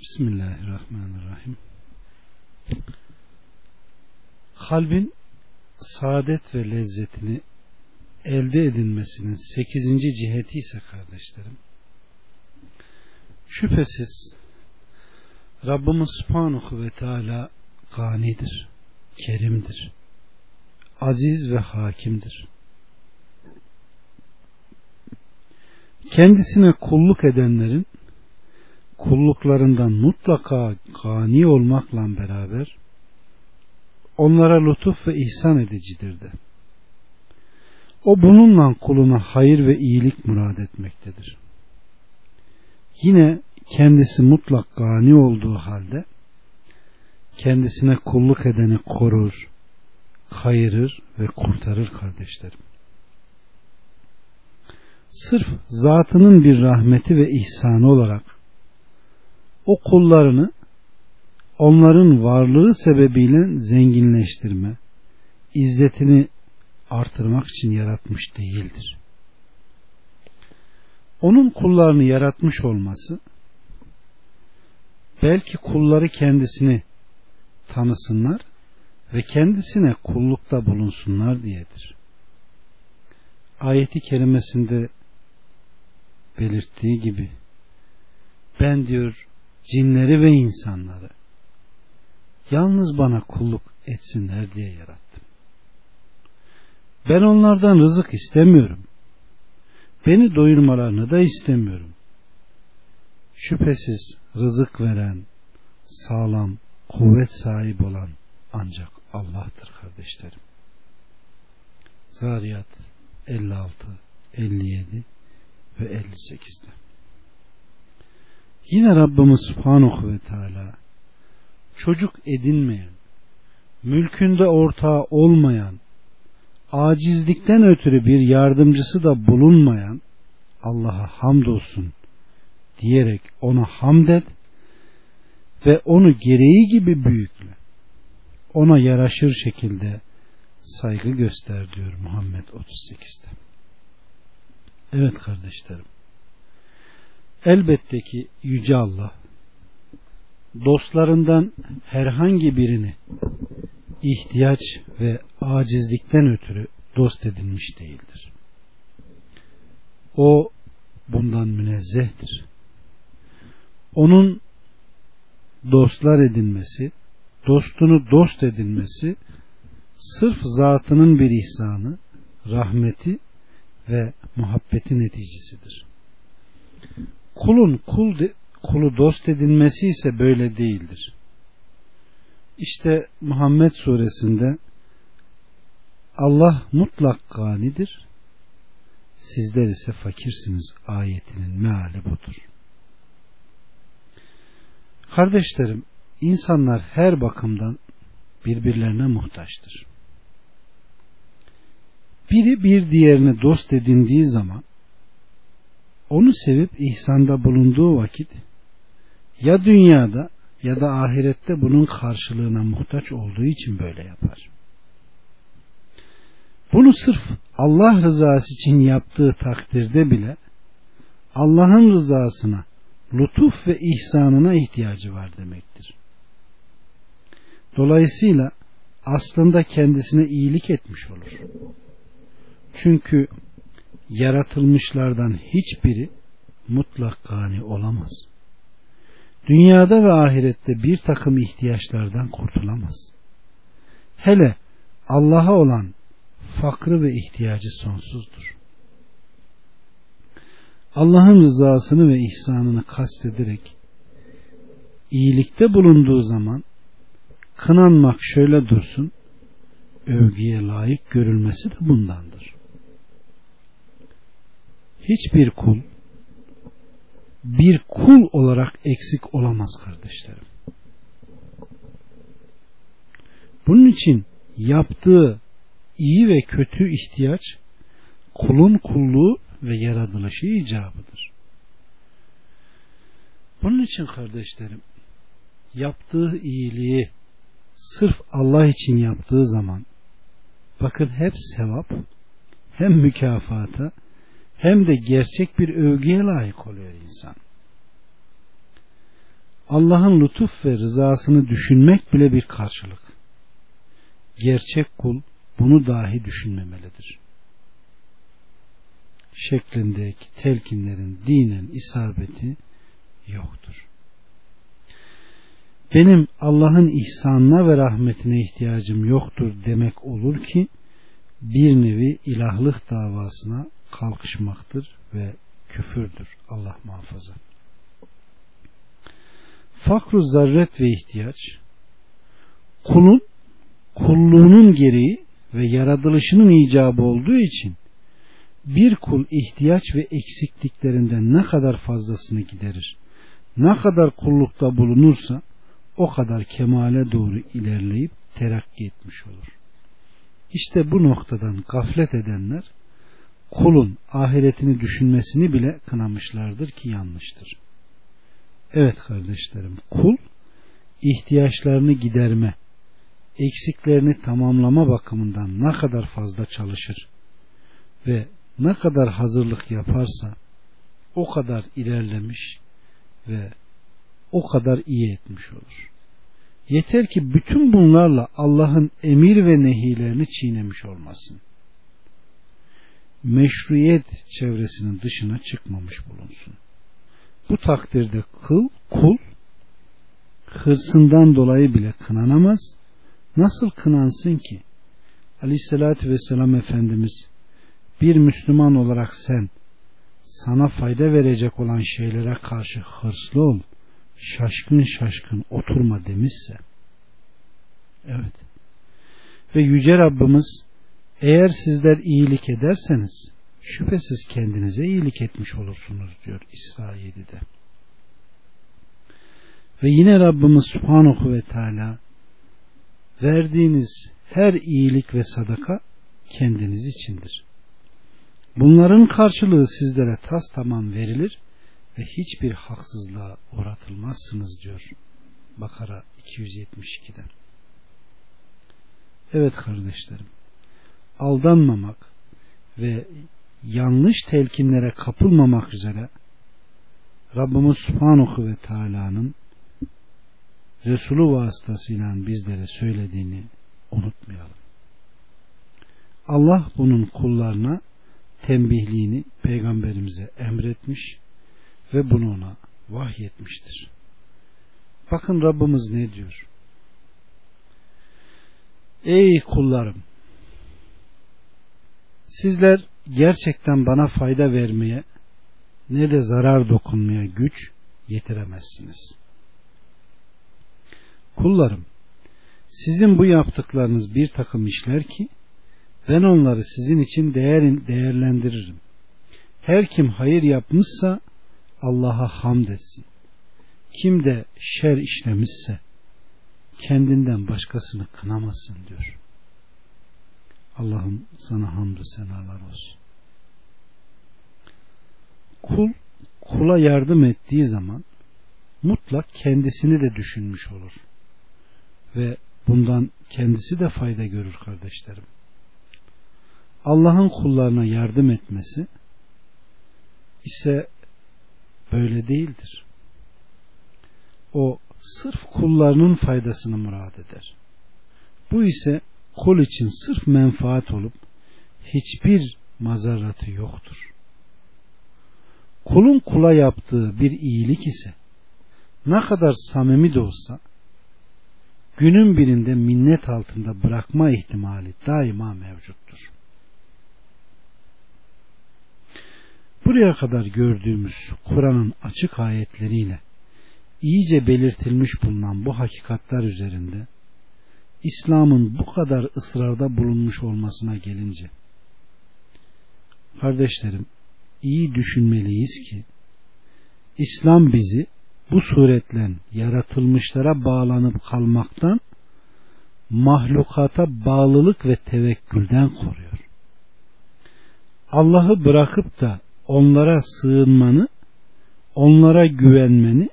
Bismillahirrahmanirrahim. Kalbin saadet ve lezzetini elde edilmesinin sekizinci ciheti ise kardeşlerim şüphesiz Rabbimiz Subhanahu ve Teala ganidir, kerimdir, aziz ve hakimdir. Kendisine kulluk edenlerin kulluklarından mutlaka gani olmakla beraber onlara lütuf ve ihsan edicidir de. O bununla kuluna hayır ve iyilik murad etmektedir. Yine kendisi mutlak gani olduğu halde kendisine kulluk edeni korur, kayırır ve kurtarır kardeşlerim. Sırf zatının bir rahmeti ve ihsanı olarak o kullarını onların varlığı sebebiyle zenginleştirme, izzetini artırmak için yaratmış değildir. Onun kullarını yaratmış olması belki kulları kendisini tanısınlar ve kendisine kullukta bulunsunlar diyedir. Ayeti kerimesinde belirttiği gibi ben diyor cinleri ve insanları yalnız bana kulluk etsinler diye yarattım. Ben onlardan rızık istemiyorum. Beni doyurmalarını da istemiyorum. Şüphesiz rızık veren, sağlam, kuvvet sahibi olan ancak Allah'tır kardeşlerim. Zariyat 56, 57 ve 58'de. Yine Rabbimiz Subhanahu ve Teala çocuk edinmeyen, mülkünde ortağı olmayan, acizlikten ötürü bir yardımcısı da bulunmayan Allah'a hamdolsun diyerek ona hamd et ve onu gereği gibi büyükle ona yaraşır şekilde saygı göster diyor Muhammed 38'de. Evet kardeşlerim. Elbette ki Yüce Allah dostlarından herhangi birini ihtiyaç ve acizlikten ötürü dost edinmiş değildir. O bundan münezzehtir. Onun dostlar edinmesi, dostunu dost edinmesi sırf zatının bir ihsanı, rahmeti ve muhabbeti neticesidir. Kulun kul de, kulu dost edinmesi ise böyle değildir. İşte Muhammed suresinde Allah mutlak ganidir. Sizler ise fakirsiniz ayetinin meali budur. Kardeşlerim, insanlar her bakımdan birbirlerine muhtaçtır. Biri bir diğerini dost edindiği zaman onu sevip ihsanda bulunduğu vakit ya dünyada ya da ahirette bunun karşılığına muhtaç olduğu için böyle yapar. Bunu sırf Allah rızası için yaptığı takdirde bile Allah'ın rızasına, lütuf ve ihsanına ihtiyacı var demektir. Dolayısıyla aslında kendisine iyilik etmiş olur. Çünkü yaratılmışlardan hiçbiri mutlak gani olamaz. Dünyada ve ahirette bir takım ihtiyaçlardan kurtulamaz. Hele Allah'a olan fakrı ve ihtiyacı sonsuzdur. Allah'ın rızasını ve ihsanını kastederek iyilikte bulunduğu zaman kınanmak şöyle dursun, övgüye layık görülmesi de bundandır. Hiçbir kul bir kul olarak eksik olamaz kardeşlerim. Bunun için yaptığı iyi ve kötü ihtiyaç kulun kulluğu ve yaratılışı icabıdır. Bunun için kardeşlerim yaptığı iyiliği sırf Allah için yaptığı zaman bakın hep sevap hem mükafata hem de gerçek bir övgüye layık oluyor insan. Allah'ın lütuf ve rızasını düşünmek bile bir karşılık. Gerçek kul bunu dahi düşünmemelidir. Şeklindeki telkinlerin dinen isabeti yoktur. Benim Allah'ın ihsanına ve rahmetine ihtiyacım yoktur demek olur ki bir nevi ilahlık davasına kalkışmaktır ve küfürdür. Allah muhafaza. Fakru zarret ve ihtiyaç kulun kulluğunun gereği ve yaratılışının icabı olduğu için bir kul ihtiyaç ve eksikliklerinden ne kadar fazlasını giderir, ne kadar kullukta bulunursa o kadar kemale doğru ilerleyip terakki etmiş olur. İşte bu noktadan gaflet edenler kulun ahiretini düşünmesini bile kınamışlardır ki yanlıştır. Evet kardeşlerim kul ihtiyaçlarını giderme, eksiklerini tamamlama bakımından ne kadar fazla çalışır ve ne kadar hazırlık yaparsa o kadar ilerlemiş ve o kadar iyi etmiş olur. Yeter ki bütün bunlarla Allah'ın emir ve nehilerini çiğnemiş olmasın. Meşruiyet çevresinin dışına çıkmamış bulunsun. Bu takdirde kıl, kul hırsından dolayı bile kınanamaz. Nasıl kınansın ki? Aleyhissalatü vesselam Efendimiz bir Müslüman olarak sen sana fayda verecek olan şeylere karşı hırslı ol şaşkın şaşkın oturma demişse evet ve yüce Rabbimiz eğer sizler iyilik ederseniz şüphesiz kendinize iyilik etmiş olursunuz diyor İsra 7'de ve yine Rabbimiz Subhanahu ve Teala verdiğiniz her iyilik ve sadaka kendiniz içindir. Bunların karşılığı sizlere tas tamam verilir ve hiçbir haksızlığa uğratılmazsınız diyor. Bakara 272'de. Evet kardeşlerim. Aldanmamak ve yanlış telkinlere kapılmamak üzere Rabbimiz Subhanahu ve Teala'nın Resulü vasıtasıyla bizlere söylediğini unutmayalım. Allah bunun kullarına tembihliğini peygamberimize emretmiş ve bunu ona vahyetmiştir. Bakın Rabbimiz ne diyor? Ey kullarım! Sizler gerçekten bana fayda vermeye ne de zarar dokunmaya güç yetiremezsiniz. Kullarım, sizin bu yaptıklarınız bir takım işler ki ben onları sizin için değer, değerlendiririm. Her kim hayır yapmışsa Allah'a hamd etsin. Kim de şer işlemişse kendinden başkasını kınamasın diyor. Allah'ım sana hamdü senalar olsun. Kul kula yardım ettiği zaman mutlak kendisini de düşünmüş olur. Ve bundan kendisi de fayda görür kardeşlerim. Allah'ın kullarına yardım etmesi ise böyle değildir. O sırf kullarının faydasını murad eder. Bu ise kul için sırf menfaat olup hiçbir mazaratı yoktur. Kulun kula yaptığı bir iyilik ise ne kadar samimi de olsa günün birinde minnet altında bırakma ihtimali daima mevcuttur. Buraya kadar gördüğümüz Kur'an'ın açık ayetleriyle iyice belirtilmiş bulunan bu hakikatler üzerinde İslam'ın bu kadar ısrarda bulunmuş olmasına gelince kardeşlerim iyi düşünmeliyiz ki İslam bizi bu suretle yaratılmışlara bağlanıp kalmaktan mahlukata bağlılık ve tevekkülden koruyor. Allah'ı bırakıp da onlara sığınmanı, onlara güvenmeni,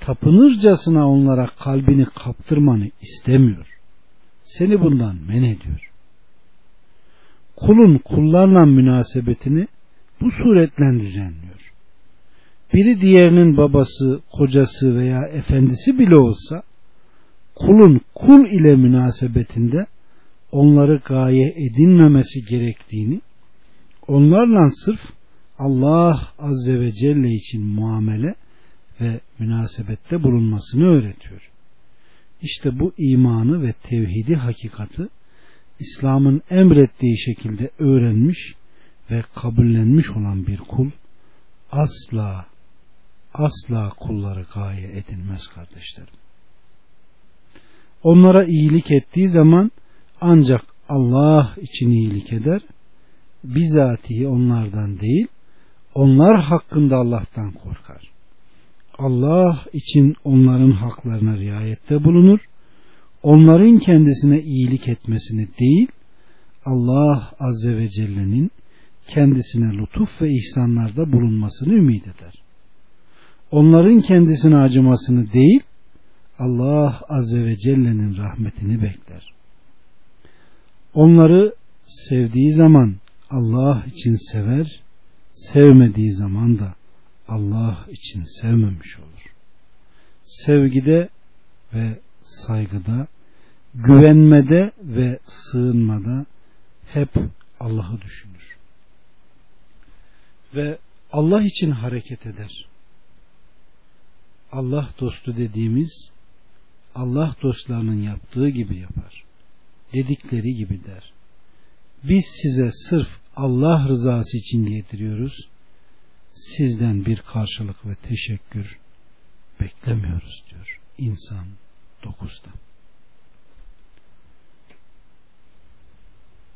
tapınırcasına onlara kalbini kaptırmanı istemiyor. Seni bundan men ediyor. Kulun kullarla münasebetini bu suretle düzenliyor. biri diğerinin babası, kocası veya efendisi bile olsa kulun kul ile münasebetinde onları gaye edinmemesi gerektiğini, onlarla sırf Allah Azze ve Celle için muamele ve münasebette bulunmasını öğretiyor. İşte bu imanı ve tevhidi hakikati İslam'ın emrettiği şekilde öğrenmiş ve kabullenmiş olan bir kul asla asla kulları gaye edilmez kardeşlerim. Onlara iyilik ettiği zaman ancak Allah için iyilik eder. Bizatihi onlardan değil, onlar hakkında Allah'tan korkar. Allah için onların haklarına riayette bulunur. Onların kendisine iyilik etmesini değil, Allah Azze ve Celle'nin kendisine lütuf ve ihsanlarda bulunmasını ümit eder. Onların kendisine acımasını değil, Allah Azze ve Celle'nin rahmetini bekler. Onları sevdiği zaman Allah için sever, sevmediği zaman da Allah için sevmemiş olur. Sevgide ve saygıda, güvenmede ve sığınmada hep Allah'ı düşünür. Ve Allah için hareket eder. Allah dostu dediğimiz Allah dostlarının yaptığı gibi yapar. Dedikleri gibi der. Biz size sırf Allah rızası için getiriyoruz. Sizden bir karşılık ve teşekkür beklemiyoruz diyor. İnsan 9'da.